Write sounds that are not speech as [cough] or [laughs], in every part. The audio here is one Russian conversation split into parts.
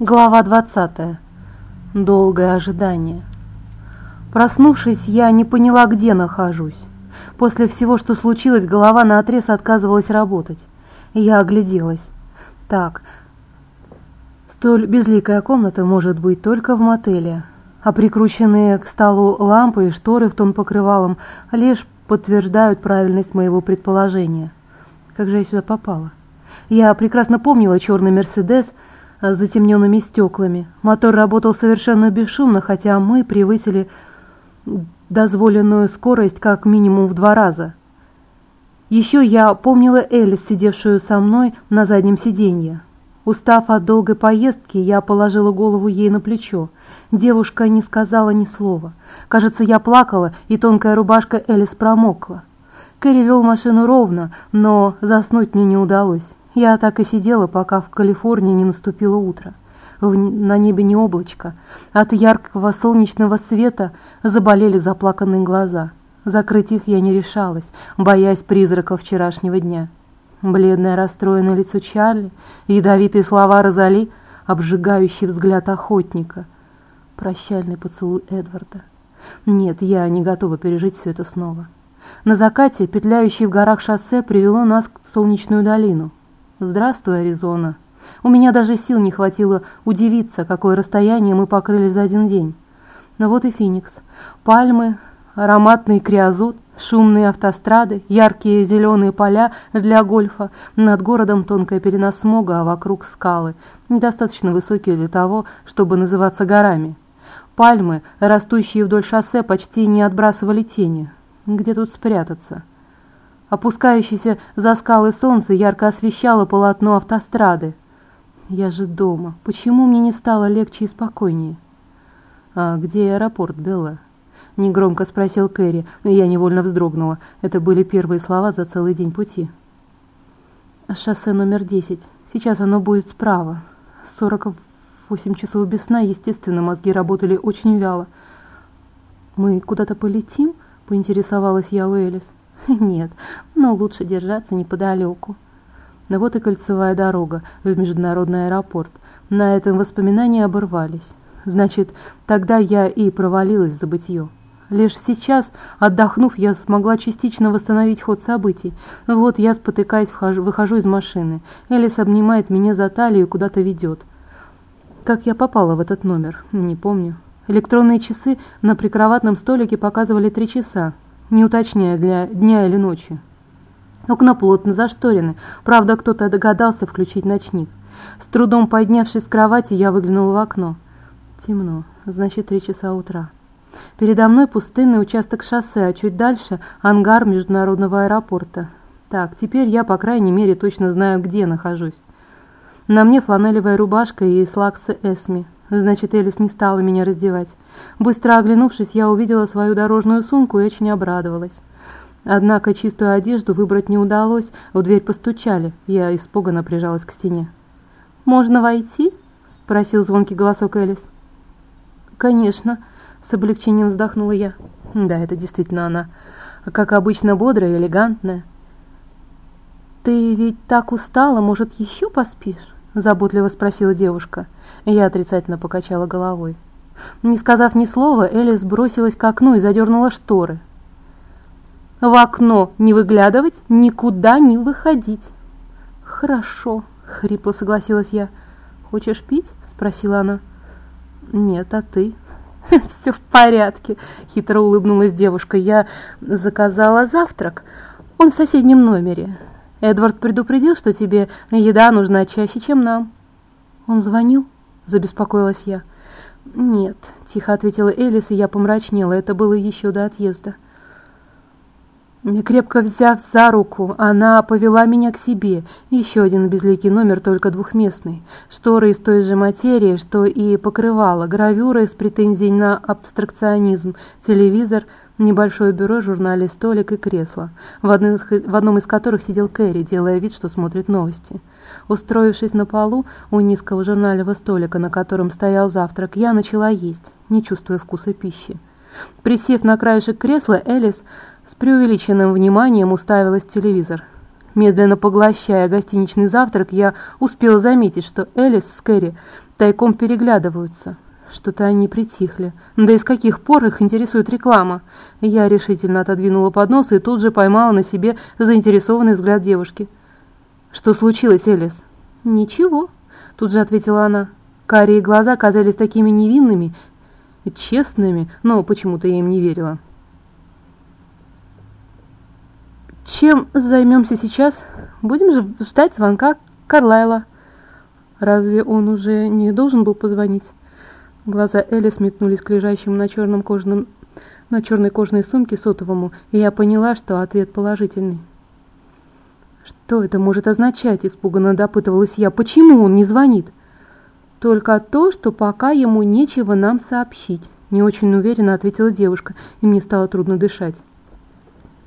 Глава 20. Долгое ожидание. Проснувшись, я не поняла, где нахожусь. После всего, что случилось, голова наотрез отказывалась работать. Я огляделась. Так, столь безликая комната может быть только в мотеле, а прикрученные к столу лампы и шторы в тон покрывалом лишь подтверждают правильность моего предположения. Как же я сюда попала? Я прекрасно помнила черный «Мерседес», с затемненными стеклами. Мотор работал совершенно бесшумно, хотя мы превысили дозволенную скорость как минимум в два раза. Еще я помнила Элис, сидевшую со мной на заднем сиденье. Устав от долгой поездки, я положила голову ей на плечо. Девушка не сказала ни слова. Кажется, я плакала, и тонкая рубашка Элис промокла. Кэрри вел машину ровно, но заснуть мне не удалось. Я так и сидела, пока в Калифорнии не наступило утро. В, на небе не облачко. От яркого солнечного света заболели заплаканные глаза. Закрыть их я не решалась, боясь призраков вчерашнего дня. Бледное расстроенное лицо Чарли, ядовитые слова Розали, обжигающий взгляд охотника. Прощальный поцелуй Эдварда. Нет, я не готова пережить все это снова. На закате, петляющее в горах шоссе, привело нас в солнечную долину. Здравствуй, Аризона. У меня даже сил не хватило удивиться, какое расстояние мы покрыли за один день. Но вот и Феникс. Пальмы, ароматный криозот, шумные автострады, яркие зеленые поля для гольфа, над городом тонкая пелена смога, а вокруг скалы, недостаточно высокие для того, чтобы называться горами. Пальмы, растущие вдоль шоссе, почти не отбрасывали тени. Где тут спрятаться? Опускающееся за скалы солнце ярко освещало полотно автострады. Я же дома. Почему мне не стало легче и спокойнее? «А где аэропорт, Белла?» Негромко спросил Кэрри, но я невольно вздрогнула. Это были первые слова за целый день пути. «Шоссе номер десять. Сейчас оно будет справа. Сорок восемь часов без сна, естественно, мозги работали очень вяло. «Мы куда-то полетим?» — поинтересовалась я у Элис. [laughs] Нет, но лучше держаться неподалеку. Но вот и кольцевая дорога в международный аэропорт. На этом воспоминания оборвались. Значит, тогда я и провалилась в забытье. Лишь сейчас, отдохнув, я смогла частично восстановить ход событий. Вот я, спотыкаясь, вхожу, выхожу из машины. Элис обнимает меня за талию и куда-то ведет. Как я попала в этот номер, не помню. Электронные часы на прикроватном столике показывали три часа не уточняя, для дня или ночи. Окна плотно зашторены, правда, кто-то догадался включить ночник. С трудом поднявшись с кровати, я выглянула в окно. Темно, значит, три часа утра. Передо мной пустынный участок шоссе, а чуть дальше ангар международного аэропорта. Так, теперь я, по крайней мере, точно знаю, где нахожусь. На мне фланелевая рубашка и слаксы Эсми. Значит, Элис не стала меня раздевать. Быстро оглянувшись, я увидела свою дорожную сумку и очень обрадовалась. Однако чистую одежду выбрать не удалось, в дверь постучали, я испуганно прижалась к стене. «Можно войти?» – спросил звонкий голосок Элис. «Конечно», – с облегчением вздохнула я. «Да, это действительно она. Как обычно, бодрая и элегантная». «Ты ведь так устала, может, еще поспишь?» – заботливо спросила девушка. Я отрицательно покачала головой. Не сказав ни слова, Элис бросилась к окну и задернула шторы. «В окно не выглядывать, никуда не выходить». «Хорошо», — хрипло согласилась я. «Хочешь пить?» — спросила она. «Нет, а ты?» «Все в порядке», — хитро улыбнулась девушка. «Я заказала завтрак. Он в соседнем номере. Эдвард предупредил, что тебе еда нужна чаще, чем нам». «Он звонил?» – забеспокоилась я. «Нет», – тихо ответила Элис, и я помрачнела. Это было еще до отъезда. Крепко взяв за руку, она повела меня к себе. Еще один безликий номер, только двухместный. Шторы из той же материи, что и покрывало. Гравюры с претензией на абстракционизм. Телевизор, небольшое бюро, журнале столик и кресло, в, одних, в одном из которых сидел Кэрри, делая вид, что смотрит новости. Устроившись на полу у низкого журнального столика, на котором стоял завтрак, я начала есть, не чувствуя вкуса пищи. Присев на краешек кресла, Элис с преувеличенным вниманием уставилась в телевизор. Медленно поглощая гостиничный завтрак, я успела заметить, что Элис с Кэрри тайком переглядываются. Что-то они притихли. Да из каких пор их интересует реклама? Я решительно отодвинула поднос и тут же поймала на себе заинтересованный взгляд девушки. «Что случилось, Элис?» «Ничего», — тут же ответила она. Карие глаза казались такими невинными честными, но почему-то я им не верила. «Чем займемся сейчас? Будем же ждать звонка Карлайла». «Разве он уже не должен был позвонить?» Глаза Элли сметнулись к лежащему на черном кожаном на черной кожаной сумке сотовому, и я поняла, что ответ положительный. «Что это может означать?» – испуганно допытывалась я. «Почему он не звонит?» «Только то, что пока ему нечего нам сообщить», – не очень уверенно ответила девушка, и мне стало трудно дышать.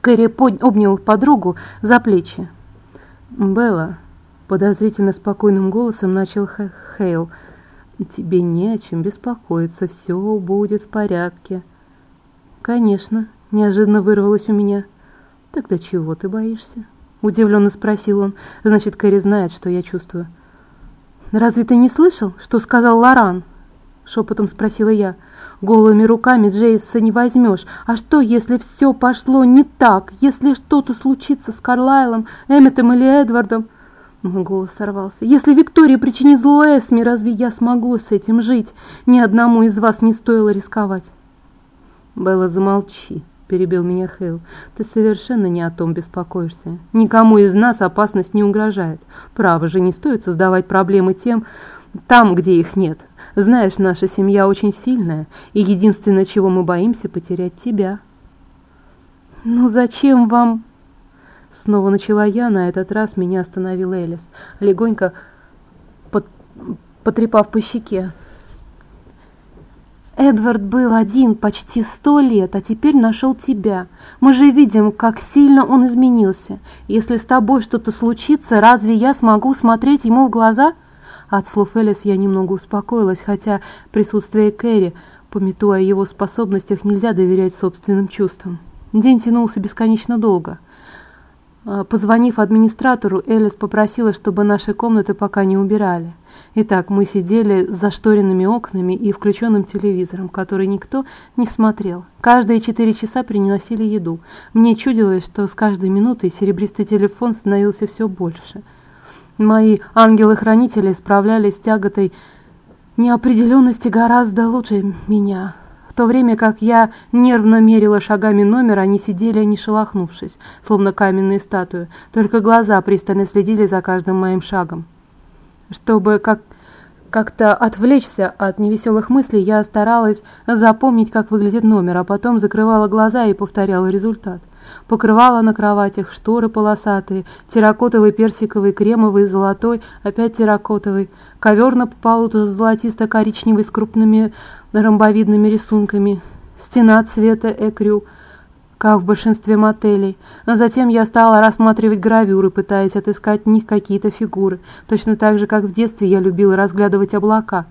Кэрри под... обнял подругу за плечи. «Белла», – подозрительно спокойным голосом начал Хейл, – Тебе не о чем беспокоиться, все будет в порядке. Конечно, неожиданно вырвалось у меня. Тогда чего ты боишься? Удивленно спросил он. Значит, Кэрри знает, что я чувствую. Разве ты не слышал, что сказал Лоран? Шепотом спросила я. Голыми руками Джейса не возьмешь. А что, если все пошло не так? Если что-то случится с Карлайлом, Эмметом или Эдвардом? Мой голос сорвался. «Если Виктория причинит зло Эсме, разве я смогу с этим жить? Ни одному из вас не стоило рисковать». «Белла, замолчи», — перебил меня Хейл. «Ты совершенно не о том беспокоишься. Никому из нас опасность не угрожает. Право же, не стоит создавать проблемы тем, там, где их нет. Знаешь, наша семья очень сильная, и единственное, чего мы боимся, потерять тебя». «Ну зачем вам Снова начала я, на этот раз меня остановил Элис, легонько под... потрепав по щеке. Эдвард был один почти сто лет, а теперь нашел тебя. Мы же видим, как сильно он изменился. Если с тобой что-то случится, разве я смогу смотреть ему в глаза? От слов Элис я немного успокоилась, хотя присутствие Кэрри, пометуя о его способностях, нельзя доверять собственным чувствам. День тянулся бесконечно долго. А, позвонив администратору, Элис попросила, чтобы наши комнаты пока не убирали. Итак, мы сидели с зашторенными окнами и включенным телевизором, который никто не смотрел. Каждые четыре часа приносили еду. Мне чудилось, что с каждой минутой серебристый телефон становился все больше. Мои ангелы-хранители справлялись с тяготой неопределенности гораздо лучше меня. В то время как я нервно мерила шагами номер, они сидели, не шелохнувшись, словно каменные статуи, только глаза пристально следили за каждым моим шагом. Чтобы как как-то отвлечься от невеселых мыслей, я старалась запомнить, как выглядит номер, а потом закрывала глаза и повторяла результат. Покрывала на кроватях, шторы полосатые, терракотовый, персиковый, кремовый, золотой, опять терракотовый, ковер на полу золотисто-коричневый с крупными ромбовидными рисунками, стена цвета экрю, как в большинстве мотелей. Но затем я стала рассматривать гравюры, пытаясь отыскать в них какие-то фигуры. Точно так же, как в детстве я любила разглядывать облака.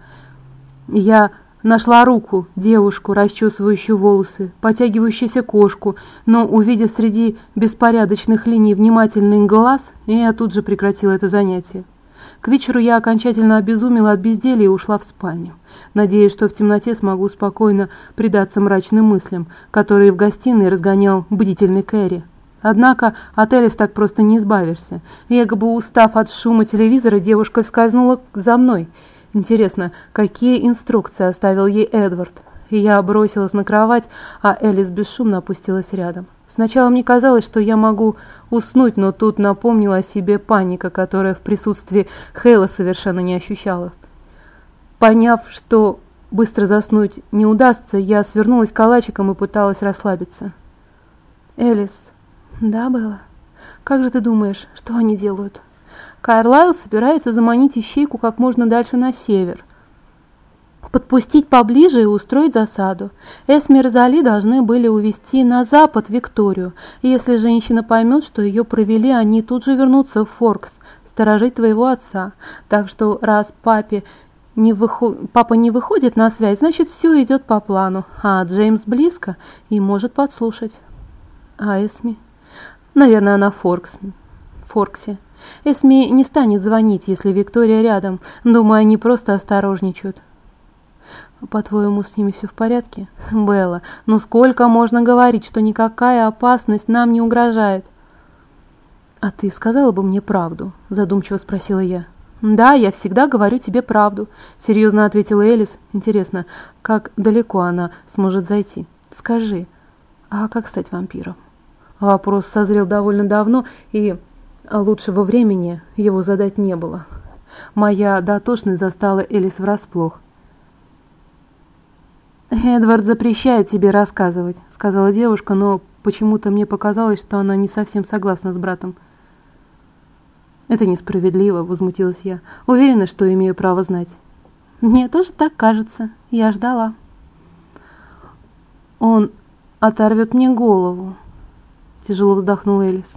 Я нашла руку, девушку, расчесывающую волосы, потягивающуюся кошку, но, увидев среди беспорядочных линий внимательный глаз, я тут же прекратила это занятие. К вечеру я окончательно обезумела от безделья и ушла в спальню, надеясь, что в темноте смогу спокойно предаться мрачным мыслям, которые в гостиной разгонял бдительный Кэрри. Однако от Элис так просто не избавишься. Якобы устав от шума телевизора, девушка скользнула за мной. Интересно, какие инструкции оставил ей Эдвард? Я бросилась на кровать, а Элис бесшумно опустилась рядом. Сначала мне казалось, что я могу уснуть, но тут напомнила о себе паника, которая в присутствии Хейла совершенно не ощущала. Поняв, что быстро заснуть не удастся, я свернулась калачиком и пыталась расслабиться. «Элис, да, было? Как же ты думаешь, что они делают?» Карлайл собирается заманить ищейку как можно дальше на север подпустить поближе и устроить засаду. Эсми и Розали должны были увезти на запад Викторию, и если женщина поймет, что ее провели, они тут же вернутся в Форкс, сторожить твоего отца. Так что раз папе не выход... папа не выходит на связь, значит все идет по плану, а Джеймс близко и может подслушать. А Эсми? Наверное, она в Форкс. Форксе. Эсми не станет звонить, если Виктория рядом. Думаю, они просто осторожничают. По-твоему, с ними все в порядке? Белла, ну сколько можно говорить, что никакая опасность нам не угрожает? А ты сказала бы мне правду? Задумчиво спросила я. «Да, я всегда говорю тебе правду», — серьезно ответила Элис. «Интересно, как далеко она сможет зайти? Скажи, а как стать вампиром?» Вопрос созрел довольно давно, и лучшего времени его задать не было. Моя дотошность застала Элис врасплох. «Эдвард запрещает тебе рассказывать», — сказала девушка, но почему-то мне показалось, что она не совсем согласна с братом. «Это несправедливо», — возмутилась я. «Уверена, что имею право знать». «Мне тоже так кажется. Я ждала». «Он оторвет мне голову», — тяжело вздохнул Элис.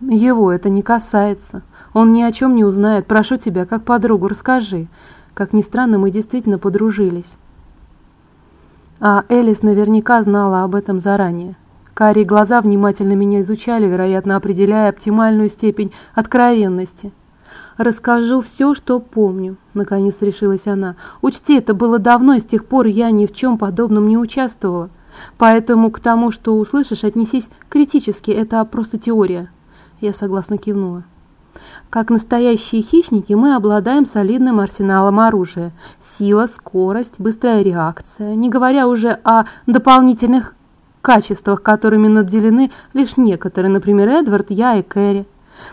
«Его это не касается. Он ни о чем не узнает. Прошу тебя, как подругу, расскажи. Как ни странно, мы действительно подружились». А Элис наверняка знала об этом заранее. Карие глаза внимательно меня изучали, вероятно, определяя оптимальную степень откровенности. «Расскажу все, что помню», — наконец решилась она. «Учти, это было давно, и с тех пор я ни в чем подобном не участвовала. Поэтому к тому, что услышишь, отнесись критически, это просто теория». Я согласно кивнула. Как настоящие хищники мы обладаем солидным арсеналом оружия. Сила, скорость, быстрая реакция, не говоря уже о дополнительных качествах, которыми наделены лишь некоторые, например, Эдвард, я и Кэрри.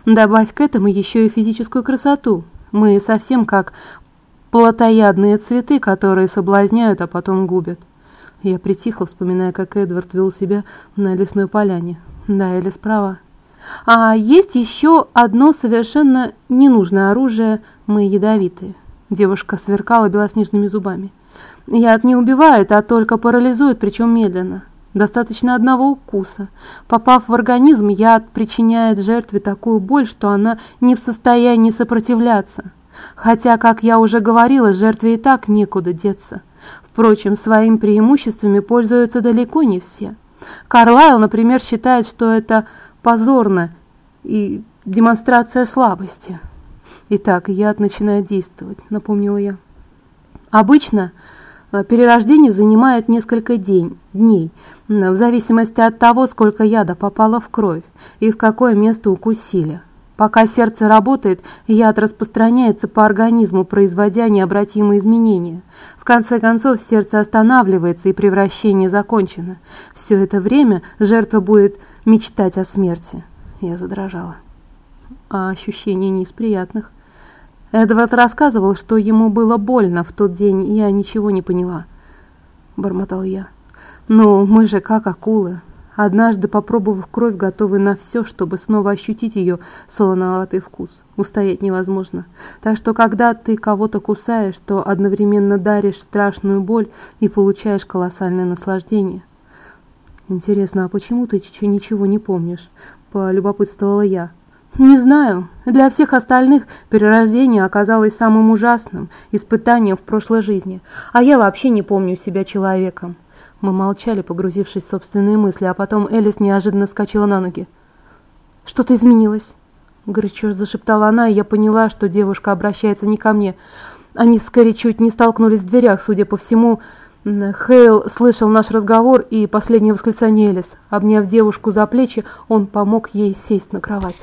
Добавь к этому еще и физическую красоту. Мы совсем как плотоядные цветы, которые соблазняют, а потом губят. Я притихла, вспоминая, как Эдвард вел себя на лесной поляне. Да, или справа. А есть еще одно совершенно ненужное оружие, мы ядовитые. Девушка сверкала белоснежными зубами. Яд не убивает, а только парализует, причем медленно. Достаточно одного укуса. Попав в организм, яд причиняет жертве такую боль, что она не в состоянии сопротивляться. Хотя, как я уже говорила, жертве и так некуда деться. Впрочем, своими преимуществами пользуются далеко не все. Карлайл, например, считает, что это позорно и демонстрация слабости. Итак, яд начинает действовать, напомнила я. Обычно э, перерождение занимает несколько день, дней, в зависимости от того, сколько яда попало в кровь и в какое место укусили. Пока сердце работает, яд распространяется по организму, производя необратимые изменения. В конце концов, сердце останавливается и превращение закончено. Все это время жертва будет мечтать о смерти. Я задрожала. А ощущения не из приятных. Эдвард рассказывал, что ему было больно в тот день, я ничего не поняла. Бормотал я. «Ну, мы же как акулы. Однажды, попробовав кровь, готовы на все, чтобы снова ощутить ее солоноватый вкус. Устоять невозможно. Так что, когда ты кого-то кусаешь, то одновременно даришь страшную боль и получаешь колоссальное наслаждение. «Интересно, а почему ты ничего не помнишь?» – полюбопытствовала я. «Не знаю. Для всех остальных перерождение оказалось самым ужасным испытанием в прошлой жизни, а я вообще не помню себя человеком». Мы молчали, погрузившись в собственные мысли, а потом Элис неожиданно вскочила на ноги. «Что-то изменилось?» Горячо зашептала она, и я поняла, что девушка обращается не ко мне. Они скорее чуть не столкнулись в дверях, судя по всему, Хейл слышал наш разговор и последнее восклицание Элис. Обняв девушку за плечи, он помог ей сесть на кровать.